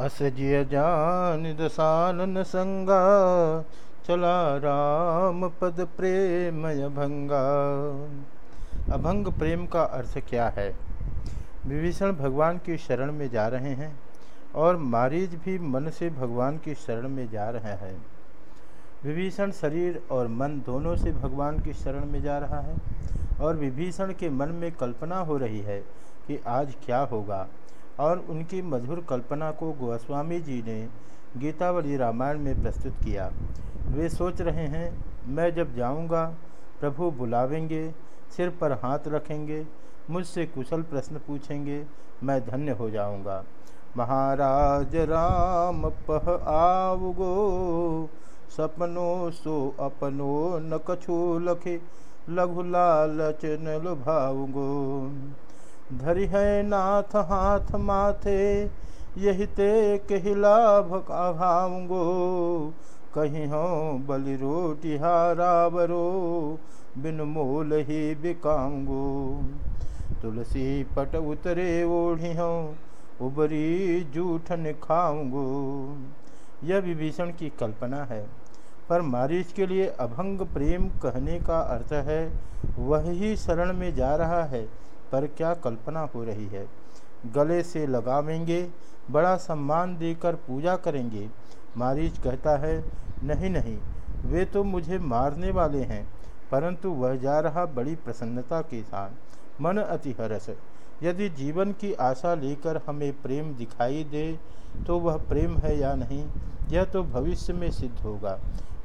असजिय जान दसानन संगा, चला राम पद प्रेमय भंगा। अभंग प्रेम का अर्थ क्या है? विभीषण भगवान की शरण में जा रहे हैं और मारीज भी मन से भगवान की शरण में जा रहे हैं। विभीषण शरीर और मन दोनों से भगवान की शरण में जा रहा है और विभीषण के मन में कल्पना हो रही है कि आज क्या होगा। और उनकी मधुर कल्पना को गोस्वामी जी ने गीतावली रामायण में प्रस्तुत किया। वे सोच रहे हैं, मैं जब जाऊँगा, प्रभु बुलावेंगे, सिर पर हाथ रखेंगे, मुझसे कुशल प्रश्न पूछेंगे, मैं धन्य हो जाऊँगा। महाराज राम, पह आवगो, सपनो सो अपनो न कछु लखे, लघु लालच न लुभाऊगो। धरि है नाथ हाथ माथे, यही ते कही लाभ कहीं हो बलि रोटी हारावरो, बिन मोल ही बिकाऊंगो। तुलसी पट उतरे ओढ़ी हो, उबरी जूठन खाऊंगो यह विभीषण की कल्पना है। पर मारीच के लिए अभंग प्रेम कहने का अर्थ है, वह ही शरण में जा रहा है। पर क्या कल्पना हो रही है? गले से लगावेंगे, बड़ा सम्मान देकर पूजा करेंगे। मारीच कहता है, नहीं नहीं, वे तो मुझे मारने वाले हैं। परंतु वह जा रहा बड़ी प्रसन्नता के साथ। मन अति हरस यदि जीवन की आशा लेकर हमें प्रेम दिखाई दे तो वह प्रेम है या नहीं, यह तो भविष्य में सिद्ध होगा।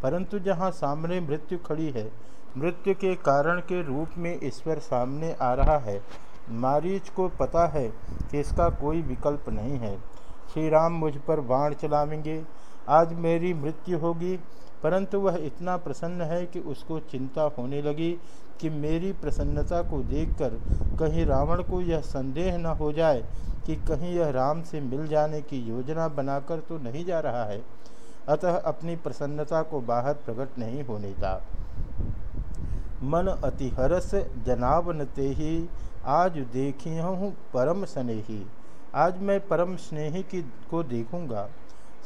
परंतु जहाँ सामने मृत्यु खड़ी है, मृत्यु के कारण के रूप में ईश्वर सामने आ रहा है, मारीच को पता है कि इसका कोई विकल्प नहीं है। श्री राम मुझ पर बाण चलावेंगे आज मेरी मृत्यु होगी, परंतु वह इतना प्रसन्न है कि उसको चिंता होने लगी कि मेरी प्रसन्नता को देखकर कहीं रावण को यह संदेह न हो जाए कि कहीं यह राम से मिल जाने की योजना बनाकर तो नहीं जा रहा है। अतः अपनी प्रसन्नता को बाहर प्रकट नहीं होने का। मन अति हरस जनावन ते ही, आज देखी हूँ परम स्नेही। आज मैं परम स्नेही की, को देखूँगा।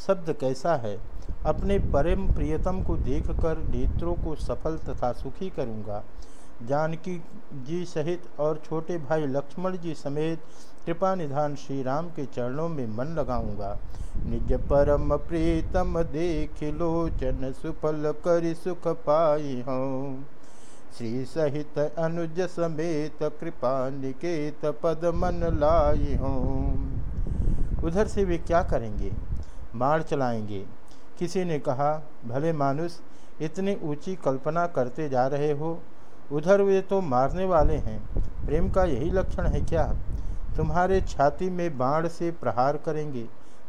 शब्द कैसा है? अपने परम प्रियतम को देखकर नेत्रों को सफल तथा सुखी करूँगा। जानकी जी सहित और छोटे भाई लक्ष्मण जी समेत कृपा निधान श्री राम के चरणों में मन लगाऊँगा। निज परम प्रीतम देख लोचन सुफल कर सुख पाई हूँ। श्री सहित अनुज समेत कृपा निकेत पद मन लाई हूँ। उधर से वे क्या करेंगे? मार चलाएँगे। किसी ने कहा, भले मानुष, इतनी ऊँची कल्पना करते जा रहे हो उधर वे तो मारने वाले हैं। प्रेम का यही लक्षण है क्या? तुम्हारे छाती में बाण से प्रहार करेंगे।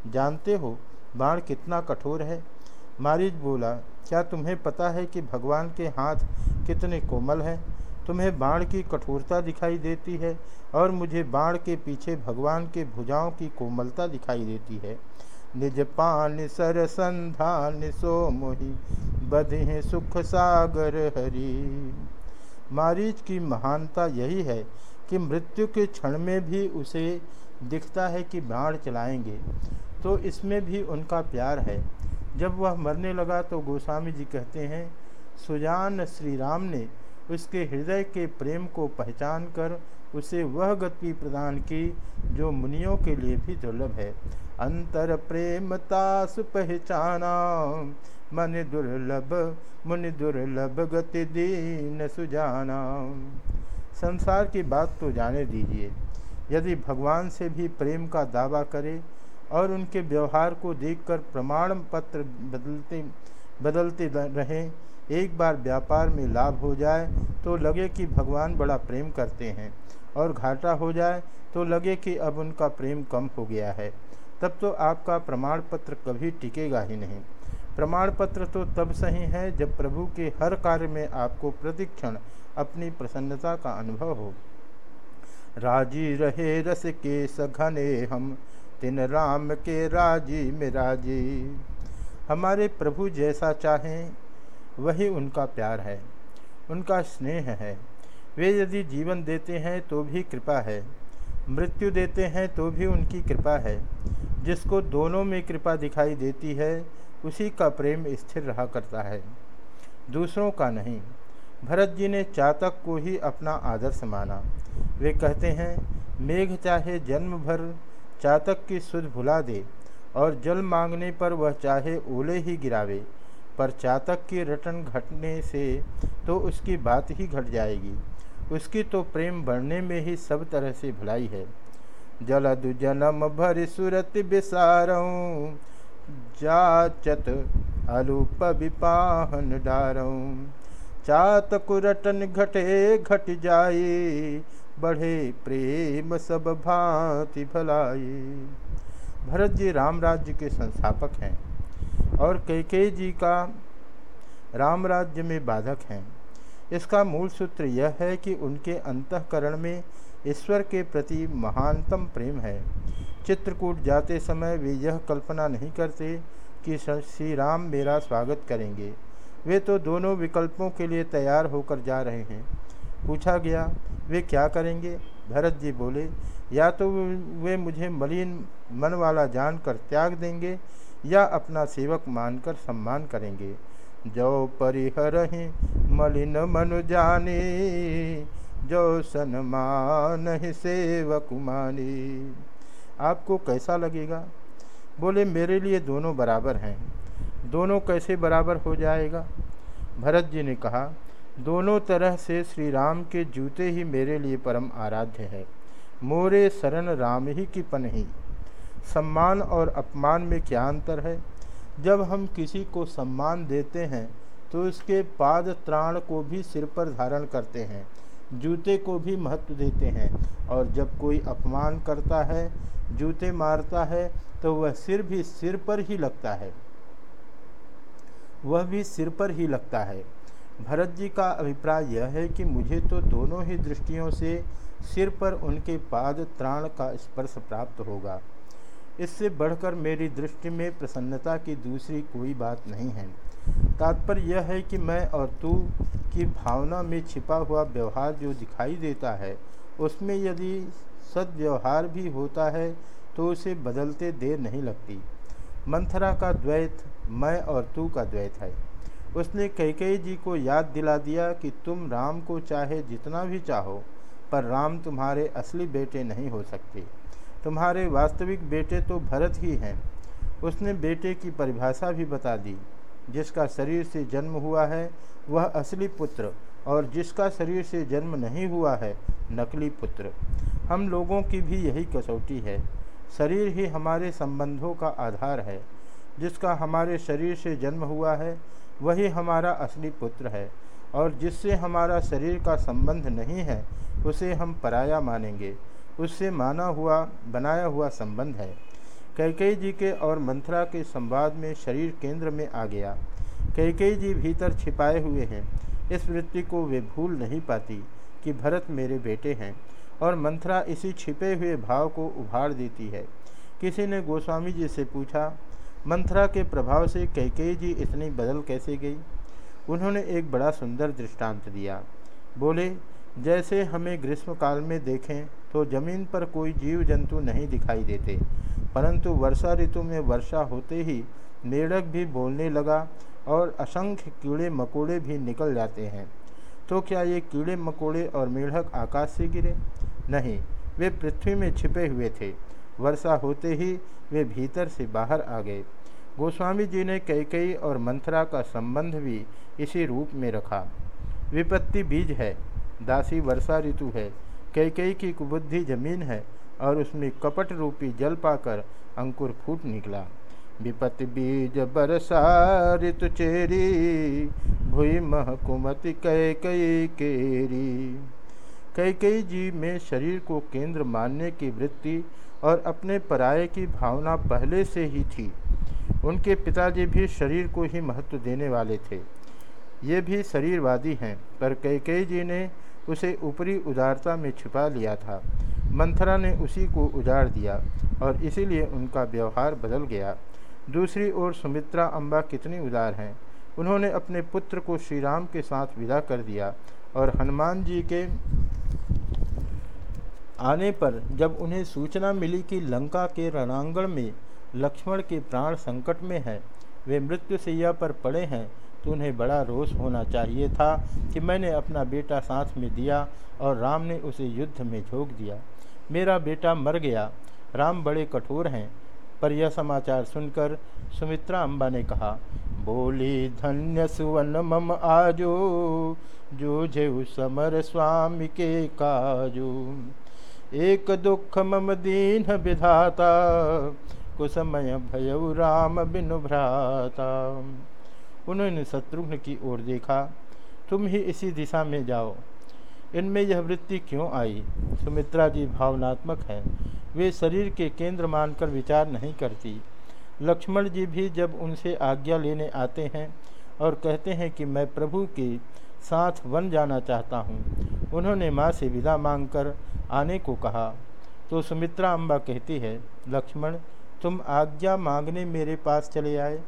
जानते हो, बाण कितना कठोर है। मारिज बोला, क्या तुम्हें पता है कि भगवान के हाथ कितने कोमल हैं? तुम्हें बाण की कठोरता दिखाई देती है और मुझे बाण के पीछे भगवान के भुजाओं की कोमलता दिखाई देती है। निज पान सर संधान सो मोहि, बधे सुख सागर हरी। मारीच की महानता यही है कि मृत्यु के क्षण में भी उसे दिखता है कि बाढ़ चलाएँगे। तो इसमें भी उनका प्यार है। जब वह मरने लगा तो गोस्वामी जी कहते हैं, सुजान श्री राम ने उसके हृदय के प्रेम को पहचान कर उसे वह गति प्रदान की जो मुनियों के लिए भी दुर्लभ है। अंतर प्रेमता सुपहचाना मन दुर्लभ, मुनि दुर्लभ गति दीन सुजाना। संसार की बात तो जाने दीजिए। यदि भगवान से भी प्रेम का दावा करे और उनके व्यवहार को देखकर प्रमाण पत्र बदलते बदलते रहें, एक बार व्यापार में लाभ हो जाए तो लगे कि भगवान बड़ा प्रेम करते हैं और घाटा हो जाए तो लगे कि अब उनका प्रेम कम हो गया है। तब तो आपका प्रमाण पत्र कभी टिकेगा ही नहीं। प्रमाण पत्र तो तब सही है जब प्रभु के हर कार्य में आपको प्रतिक्षण, अपनी प्रसन्नता का अनुभव हो। राज़ी रहे रस के सघने हम, तिन राम के राज़ी में राज़ी। हमारे प्रभु जैसा चाहें, वही उनका प्यार है, उनका स्नेह है। वे यदि जीवन देते हैं तो भी कृपा है, मृत्यु देते हैं तो भी उनकी कृपा है। जिसको दोनों में कृपा दिखाई देती है उसी का प्रेम स्थिर रहा करता है। दूसरों का नहीं, भरत जी ने चातक को ही अपना आदर्श माना। वे कहते हैं, मेघ चाहे जन्म भर चातक की सुध भुला दे और जल मांगने पर वह चाहे ओले ही गिरावे, पर चातक की रटन घटने से तो उसकी बात ही घट जाएगी। उसकी तो प्रेम बढ़ने में ही सब तरह से भलाई है। जलदु जनम भर सुरत बिसारूँ जाचत अलूप विपाहन डारूँ चात कुरटन घटे घट जाए, बढ़े प्रेम सब भांति भलाई भरत जी राम राज्य के संस्थापक हैं और कैके जी का राम राज्य में बाधक हैं। इसका मूल सूत्र यह है कि उनके अंतकरण में ईश्वर के प्रति महानतम प्रेम है। चित्रकूट जाते समय वे यह कल्पना नहीं करते कि श्री राम मेरा स्वागत करेंगे। वे तो दोनों विकल्पों के लिए तैयार होकर जा रहे हैं। पूछा गया, वे क्या करेंगे? भरत जी बोले, या तो वे मुझे मलिन मन वाला जानकर त्याग देंगे या अपना सेवक मानकर सम्मान करेंगे। जो परिहर मलिन मनु जाने, जो सन्मान सेवक मानी। आपको कैसा लगेगा? बोले, मेरे लिए दोनों बराबर हैं। दोनों कैसे बराबर हो जाएगा? भरत जी ने कहा, दोनों तरह से श्री राम के जूते ही मेरे लिए परम आराध्य है। मोरे शरण राम ही की पनही सम्मान और अपमान में क्या अंतर है? जब हम किसी को सम्मान देते हैं तो इसके पाद त्राण को भी सिर पर धारण करते हैं, जूते को भी महत्व देते हैं, और जब कोई अपमान करता है जूते मारता है तो वह सिर भी सिर पर ही लगता है। वह भी सिर पर ही लगता है। भरत जी का अभिप्राय यह है कि मुझे तो दोनों ही दृष्टियों से सिर पर उनके पाद त्राण का स्पर्श प्राप्त होगा। इससे बढ़कर मेरी दृष्टि में प्रसन्नता की दूसरी कोई बात नहीं है। तात्पर्य यह है कि मैं और तू की भावना में छिपा हुआ व्यवहार जो दिखाई देता है, उसमें यदि सदव्यवहार भी होता है तो उसे बदलते देर नहीं लगती। मंथरा का द्वैत, मैं और तू का द्वैत है। उसने कैकई जी को याद दिला दिया कि तुम राम को चाहे जितना भी चाहो, पर राम तुम्हारे असली बेटे नहीं हो सकते। तुम्हारे वास्तविक बेटे तो भरत ही हैं। उसने बेटे की परिभाषा भी बता दी। जिसका शरीर से जन्म हुआ है, वह असली पुत्र और जिसका शरीर से जन्म नहीं हुआ है, नकली पुत्र। हम लोगों की भी यही कसौटी है। शरीर ही हमारे संबंधों का आधार है। जिसका हमारे शरीर से जन्म हुआ है, वही हमारा असली पुत्र है। और जिससे हमारा शरीर का संबंध नहीं है, उसे हम पराया मानेंगे। उससे माना हुआ, बनाया हुआ संबंध है। कैकई जी के और मंथरा के संवाद में शरीर केंद्र में आ गया। कैकई जी भीतर छिपाए हुए हैं। इस वृत्ति को वे भूल नहीं पाती कि भरत मेरे बेटे हैं और मंथरा इसी छिपे हुए भाव को उभार देती है। किसी ने गोस्वामी जी से पूछा, मंथरा के प्रभाव से कैकेयी जी इतनी बदल कैसे गई? उन्होंने एक बड़ा सुंदर दृष्टांत दिया। बोले, जैसे हमें ग्रीष्मकाल में देखें तो ज़मीन पर कोई जीव जंतु नहीं दिखाई देते। परंतु वर्षा ऋतु में वर्षा होते ही मेढक भी बोलने लगा और असंख्य कीड़े मकोड़े भी निकल जाते हैं। तो क्या ये कीड़े मकोड़े और मेढक आकाश से गिरे? नहीं, वे पृथ्वी में छिपे हुए थे। वर्षा होते ही वे भीतर से बाहर आ गए। गोस्वामी जी ने कई और मंथरा का संबंध भी इसी रूप में रखा। विपत्ति बीज है, दासी वर्षा ऋतु है कई की कुबुद्धि ज़मीन है और उसमें कपट रूपी जल पाकर अंकुर फूट निकला। विपत्ति बीज बरसा ऋतु चेरी, भूई महकुमति कई कई केरी। कई कई जी में शरीर को केंद्र मानने की वृत्ति और अपने पराये की भावना पहले से ही थी। उनके पिताजी भी शरीर को ही महत्व देने वाले थे। ये भी शरीरवादी हैं, पर कई जी ने उसे ऊपरी उदारता में छिपा लिया था। मंथरा ने उसी को उजाड़ दिया और इसीलिए उनका व्यवहार बदल गया। दूसरी ओर सुमित्रा अम्बा कितनी उदार हैं। उन्होंने अपने पुत्र को श्री राम के साथ विदा कर दिया और हनुमान जी के आने पर जब उन्हें सूचना मिली कि लंका के रणांगण में लक्ष्मण के प्राण संकट में हैं, वे मृत्यु सैया पर पड़े हैं तो उन्हें बड़ा रोष होना चाहिए था कि मैंने अपना बेटा साथ में दिया और राम ने उसे युद्ध में झोंक दिया। मेरा बेटा मर गया। राम बड़े कठोर हैं। पर यह समाचार सुनकर सुमित्रा अम्बा ने कहा, बोली धन्य सुवन, मम आजो जो जेऊ समर स्वामी के काजू। एक दुख मम दीन विधाता, कुसमय भय राम बिनु भ्राता। उन्होंने शत्रुघ्न की ओर देखा, तुम ही इसी दिशा में जाओ। इनमें यह वृत्ति क्यों आई? सुमित्रा जी भावनात्मक हैं। वे शरीर के केंद्र मानकर विचार नहीं करती। लक्ष्मण जी भी जब उनसे आज्ञा लेने आते हैं और कहते हैं कि मैं प्रभु के साथ वन जाना चाहता हूँ, उन्होंने माँ से विदा मांगकर आने को कहा। तो सुमित्रा अम्बा कहती है, लक्ष्मण, तुम आज्ञा मांगने मेरे पास चले आए।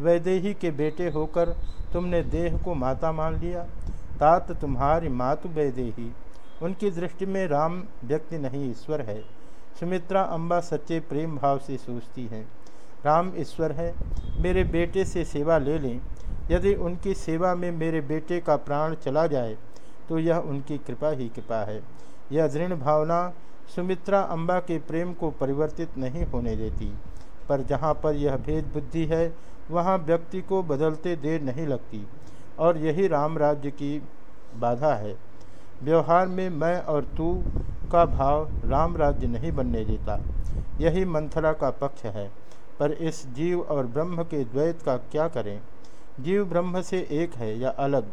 वैदेही के बेटे होकर तुमने देह को माता मान लिया। तात तुम्हारी मातु वैदेही उनकी दृष्टि में राम व्यक्ति नहीं, ईश्वर है। सुमित्रा अम्बा सच्चे प्रेम भाव से सोचती हैं। राम, ईश्वर है, मेरे बेटे से सेवा ले लें। यदि उनकी सेवा में मेरे बेटे का प्राण चला जाए तो यह उनकी कृपा ही कृपा है। यह दृढ़ भावना सुमित्रा अम्बा के प्रेम को परिवर्तित नहीं होने देती। पर जहाँ पर यह भेद बुद्धि है, वहाँ व्यक्ति को बदलते देर नहीं लगती। और यही राम राज्य की बाधा है। व्यवहार में मैं और तू का भाव राम राज्य नहीं बनने देता। यही मंथरा का पक्ष है। पर इस जीव और ब्रह्म के द्वैत का क्या करें? जीव ब्रह्म से एक है या अलग?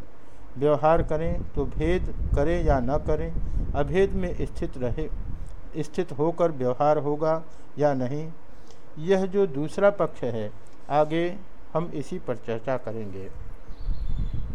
व्यवहार करें तो भेद करें या न करें, अभेद में स्थित रहे, स्थित होकर व्यवहार होगा या नहीं, यह जो दूसरा पक्ष है, आगे हम इसी पर चर्चा करेंगे।